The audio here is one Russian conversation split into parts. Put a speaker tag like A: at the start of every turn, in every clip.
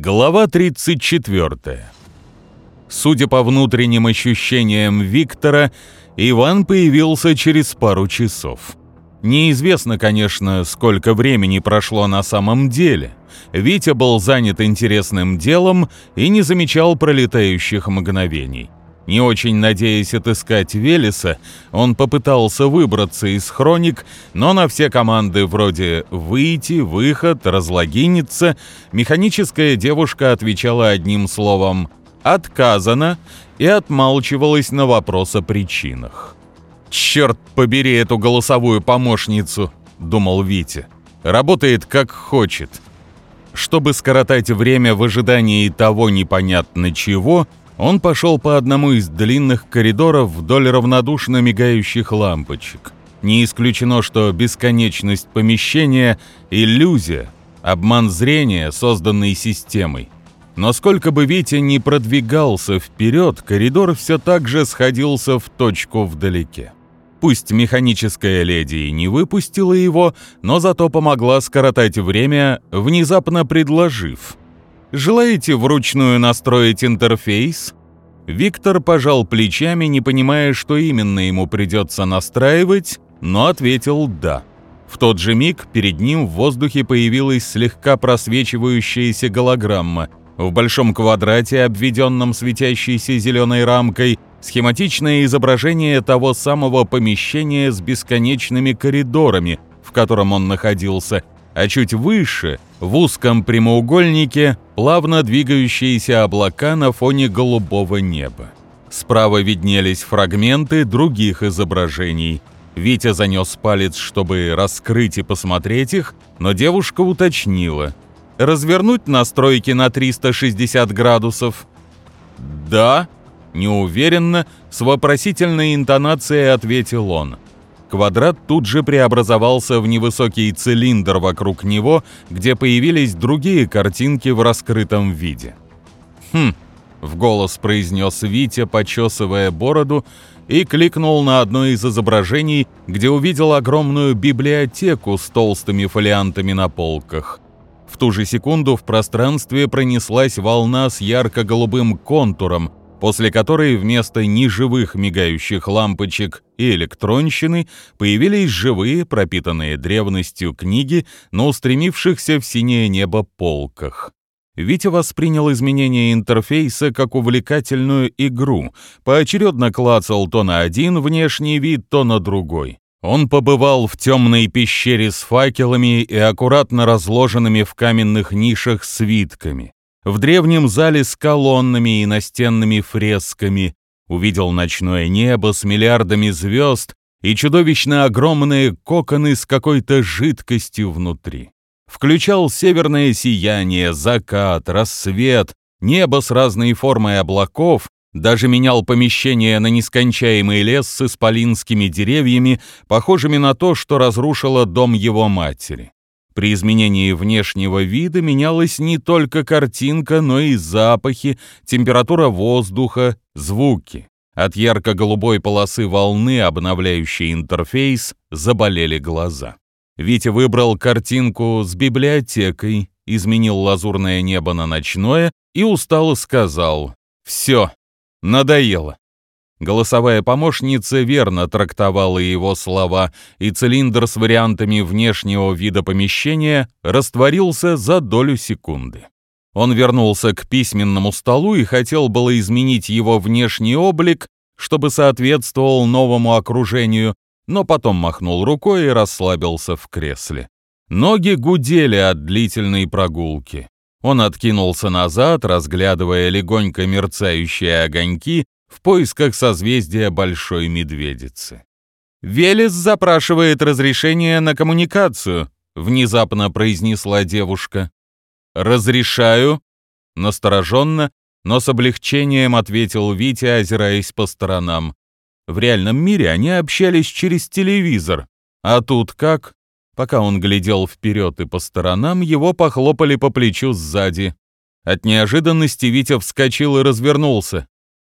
A: Глава 34. Судя по внутренним ощущениям Виктора, Иван появился через пару часов. Неизвестно, конечно, сколько времени прошло на самом деле. Витя был занят интересным делом и не замечал пролетающих мгновений. Не очень надеясь отыскать Велеса, он попытался выбраться из хроник, но на все команды вроде «выйти», «выход», «разлогиниться» механическая девушка отвечала одним словом «отказано» и отмалчивалась на вопрос о причинах. «Черт побери эту голосовую помощницу», — думал Витя. «Работает как хочет». Чтобы скоротать время в ожидании того непонятно чего, он пошел по одному из длинных коридоров вдоль равнодушно мигающих лампочек. Не исключено, что бесконечность помещения — иллюзия, обман зрения, созданный системой. Но сколько бы Витя ни продвигался вперед, коридор все так же сходился в точку вдалеке. Пусть механическая леди и не выпустила его, но зато помогла скоротать время, внезапно предложив — Желаете вручную настроить интерфейс? Виктор пожал плечами, не понимая, что именно ему придется настраивать, но ответил «да». В тот же миг перед ним в воздухе появилась слегка просвечивающаяся голограмма. В большом квадрате, обведенном светящейся зеленой рамкой, схематичное изображение того самого помещения с бесконечными коридорами, в котором он находился, а чуть выше, в узком прямоугольнике, плавно двигающиеся облака на фоне голубого неба. Справа виднелись фрагменты других изображений. Витя занес палец, чтобы раскрыть и посмотреть их, но девушка уточнила. «Развернуть настройки на 360 градусов?» «Да», неуверенно, с вопросительной интонацией ответил он. Квадрат тут же преобразовался в невысокий цилиндр вокруг него, где появились другие картинки в раскрытом виде. «Хм», — в голос произнес Витя, почесывая бороду, и кликнул на одно из изображений, где увидел огромную библиотеку с толстыми фолиантами на полках. В ту же секунду в пространстве пронеслась волна с ярко-голубым контуром, после которой вместо неживых мигающих лампочек и электронщины появились живые, пропитанные древностью книги на устремившихся в синее небо полках. Витя воспринял изменение интерфейса как увлекательную игру, поочередно клацал то на один внешний вид, то на другой. Он побывал в темной пещере с факелами и аккуратно разложенными в каменных нишах свитками в древнем зале с колоннами и настенными фресками, увидел ночное небо с миллиардами звезд и чудовищно огромные коконы с какой-то жидкостью внутри. Включал северное сияние, закат, рассвет, небо с разной формой облаков, даже менял помещение на нескончаемый лес с исполинскими деревьями, похожими на то, что разрушило дом его матери. При изменении внешнего вида менялась не только картинка, но и запахи, температура воздуха, звуки. От ярко-голубой полосы волны, обновляющей интерфейс, заболели глаза. Витя выбрал картинку с библиотекой, изменил лазурное небо на ночное и устало сказал «Все, надоело». Голосовая помощница верно трактовала его слова, и цилиндр с вариантами внешнего вида помещения растворился за долю секунды. Он вернулся к письменному столу и хотел было изменить его внешний облик, чтобы соответствовал новому окружению, но потом махнул рукой и расслабился в кресле. Ноги гудели от длительной прогулки. Он откинулся назад, разглядывая легонько мерцающие огоньки, в поисках созвездия Большой Медведицы. «Велес запрашивает разрешение на коммуникацию», — внезапно произнесла девушка. «Разрешаю», — настороженно, но с облегчением ответил Витя, озираясь по сторонам. В реальном мире они общались через телевизор, а тут как? Пока он глядел вперед и по сторонам, его похлопали по плечу сзади. От неожиданности Витя вскочил и развернулся.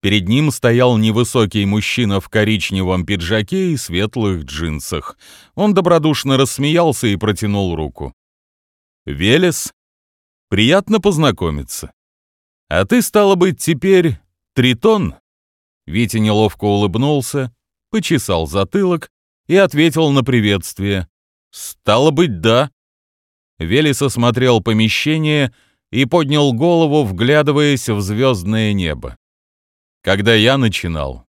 A: Перед ним стоял невысокий мужчина в коричневом пиджаке и светлых джинсах. Он добродушно рассмеялся и протянул руку. «Велес?» Приятно познакомиться. А ты, стало быть, теперь Тритон?» Витя неловко улыбнулся, почесал затылок и ответил на приветствие. «Стало быть, да». Велес осмотрел помещение и поднял голову, вглядываясь в звездное небо. «Когда я начинал,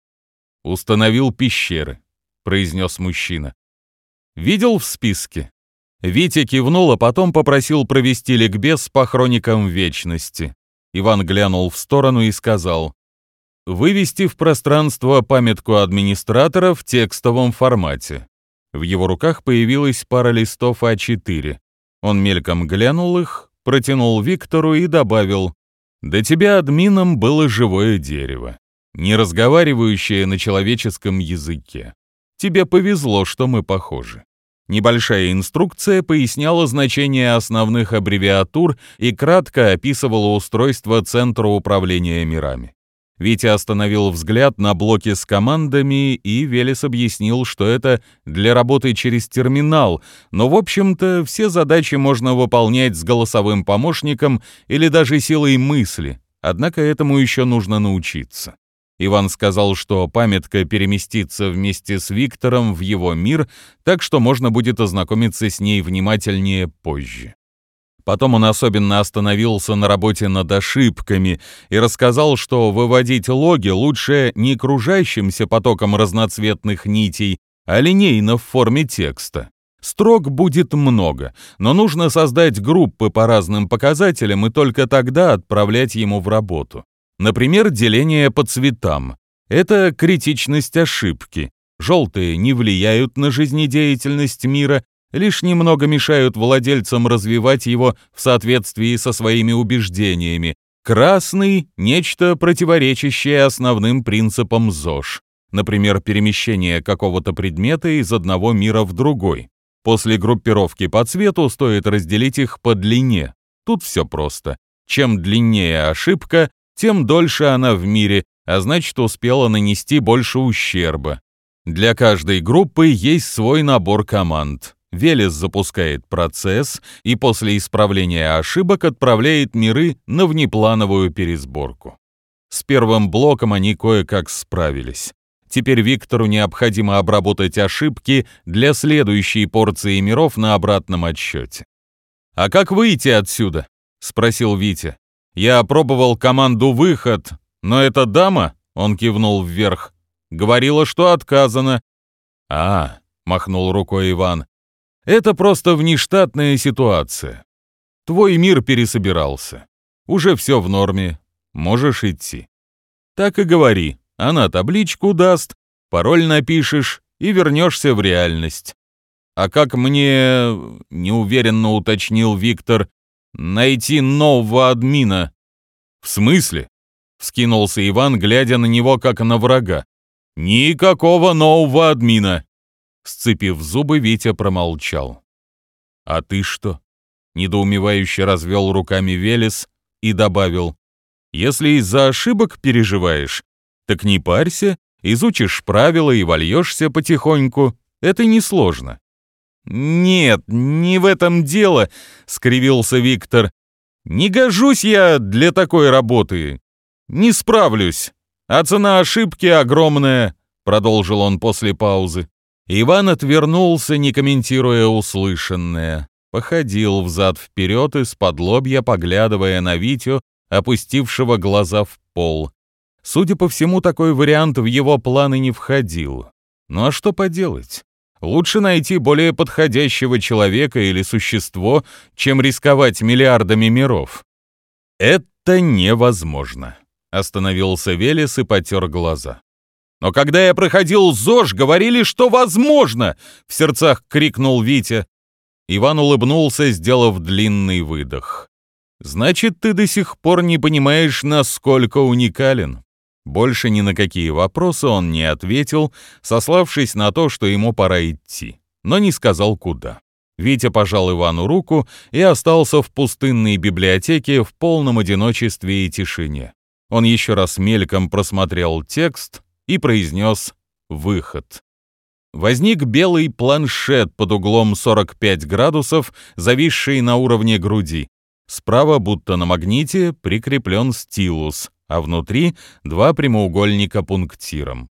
A: установил пещеры», — произнес мужчина. «Видел в списке?» Витя кивнул, а потом попросил провести ликбез по хроникам Вечности. Иван глянул в сторону и сказал, «Вывести в пространство памятку администратора в текстовом формате». В его руках появилась пара листов А4. Он мельком глянул их, протянул Виктору и добавил, «До тебя админом было живое дерево, не разговаривающее на человеческом языке. Тебе повезло, что мы похожи». Небольшая инструкция поясняла значение основных аббревиатур и кратко описывала устройство Центра управления мирами. Витя остановил взгляд на блоки с командами, и Велес объяснил, что это для работы через терминал, но, в общем-то, все задачи можно выполнять с голосовым помощником или даже силой мысли, однако этому еще нужно научиться. Иван сказал, что памятка переместится вместе с Виктором в его мир, так что можно будет ознакомиться с ней внимательнее позже. Потом он особенно остановился на работе над ошибками и рассказал, что выводить логи лучше не кружащимся потоком разноцветных нитей, а линейно в форме текста. Строк будет много, но нужно создать группы по разным показателям и только тогда отправлять ему в работу. Например, деление по цветам. Это критичность ошибки. Желтые не влияют на жизнедеятельность мира, лишь немного мешают владельцам развивать его в соответствии со своими убеждениями. Красный — нечто противоречащее основным принципам ЗОЖ. Например, перемещение какого-то предмета из одного мира в другой. После группировки по цвету стоит разделить их по длине. Тут все просто. Чем длиннее ошибка, тем дольше она в мире, а значит успела нанести больше ущерба. Для каждой группы есть свой набор команд. Велес запускает процесс и после исправления ошибок отправляет миры на внеплановую пересборку. С первым блоком они кое-как справились. Теперь Виктору необходимо обработать ошибки для следующей порции миров на обратном отсчете. «А как выйти отсюда?» — спросил Витя. Я опробовал команду «Выход», но эта дама, — он кивнул вверх, — говорила, что отказано. «А», — махнул рукой Иван, — «это просто внештатная ситуация. Твой мир пересобирался. Уже все в норме. Можешь идти». «Так и говори. Она табличку даст, пароль напишешь и вернешься в реальность». «А как мне...» — неуверенно уточнил Виктор найти нового админа». «В смысле?» — вскинулся Иван, глядя на него как на врага. «Никакого нового админа!» Сцепив зубы, Витя промолчал. «А ты что?» — недоумевающе развел руками Велес и добавил. «Если из-за ошибок переживаешь, так не парься, изучишь правила и вольешься потихоньку. Это несложно. «Нет, не в этом дело», — скривился Виктор. «Не гожусь я для такой работы. Не справлюсь. А цена ошибки огромная», — продолжил он после паузы. Иван отвернулся, не комментируя услышанное. Походил взад-вперед из-под лобья, поглядывая на Витю, опустившего глаза в пол. Судя по всему, такой вариант в его планы не входил. Ну а что поделать? Лучше найти более подходящего человека или существо, чем рисковать миллиардами миров. Это невозможно. Остановился Велес и потер глаза. Но когда я проходил ЗОЖ, говорили, что возможно, в сердцах крикнул Витя. Иван улыбнулся, сделав длинный выдох. Значит, ты до сих пор не понимаешь, насколько уникален. Больше ни на какие вопросы он не ответил, сославшись на то, что ему пора идти, но не сказал куда. Витя пожал Ивану руку и остался в пустынной библиотеке в полном одиночестве и тишине. Он еще раз мельком просмотрел текст и произнес «Выход». Возник белый планшет под углом 45 градусов, зависший на уровне груди. Справа, будто на магните, прикреплен стилус, а внутри два прямоугольника пунктиром.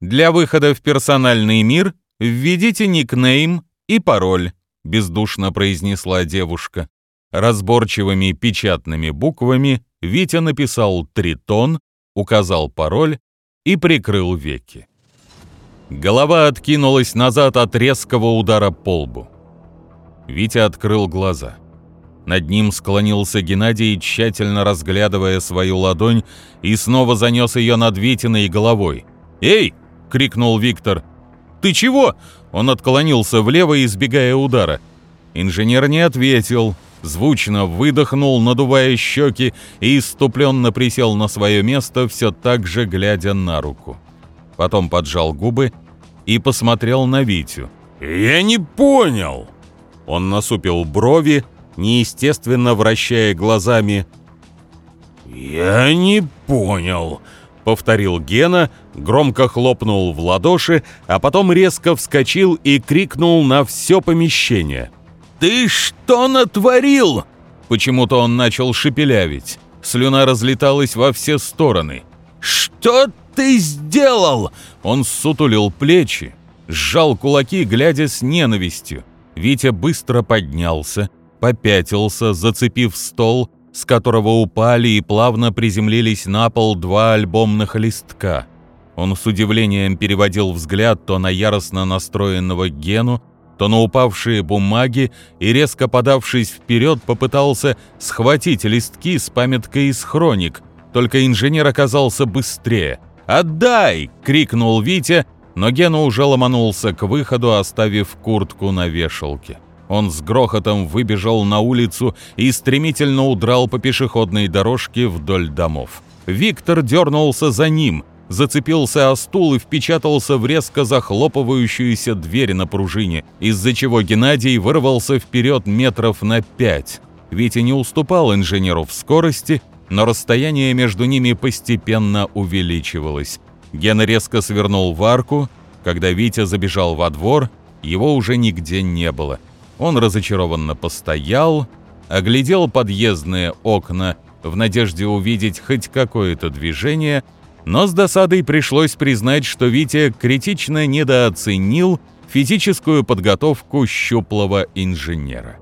A: Для выхода в персональный мир введите никнейм и пароль, бездушно произнесла девушка. Разборчивыми печатными буквами Витя написал «Тритон», указал пароль и прикрыл веки. Голова откинулась назад от резкого удара по лбу. Витя открыл глаза. Над ним склонился Геннадий, тщательно разглядывая свою ладонь, и снова занес ее над Витиной головой. «Эй!» — крикнул Виктор. «Ты чего?» Он отклонился влево, избегая удара. Инженер не ответил, звучно выдохнул, надувая щеки, и иступленно присел на свое место, все так же глядя на руку. Потом поджал губы и посмотрел на Витю.
B: «Я не понял!»
A: Он насупил брови, неестественно вращая глазами.
B: «Я не понял», —
A: повторил Гена, громко хлопнул в ладоши, а потом резко вскочил и крикнул на все помещение.
B: «Ты что натворил?»
A: Почему-то он начал шепелявить. Слюна разлеталась во все стороны.
B: «Что ты сделал?»
A: Он сутулил плечи, сжал кулаки, глядя с ненавистью. Витя быстро поднялся, попятился, зацепив стол, с которого упали и плавно приземлились на пол два альбомных листка. Он с удивлением переводил взгляд то на яростно настроенного Гену, то на упавшие бумаги и, резко подавшись вперед, попытался схватить листки с памяткой из хроник, только инженер оказался быстрее. «Отдай!» — крикнул Витя, но Гена уже ломанулся к выходу, оставив куртку на вешалке. Он с грохотом выбежал на улицу и стремительно удрал по пешеходной дорожке вдоль домов. Виктор дернулся за ним, зацепился о стул и впечатался в резко захлопывающуюся дверь на пружине, из-за чего Геннадий вырвался вперед метров на пять. Витя не уступал инженеру в скорости, но расстояние между ними постепенно увеличивалось. Гена резко свернул в арку. Когда Витя забежал во двор, его уже нигде не было. Он разочарованно постоял, оглядел подъездные окна в надежде увидеть хоть какое-то движение, но с досадой пришлось признать, что Витя критично недооценил физическую подготовку щуплого инженера.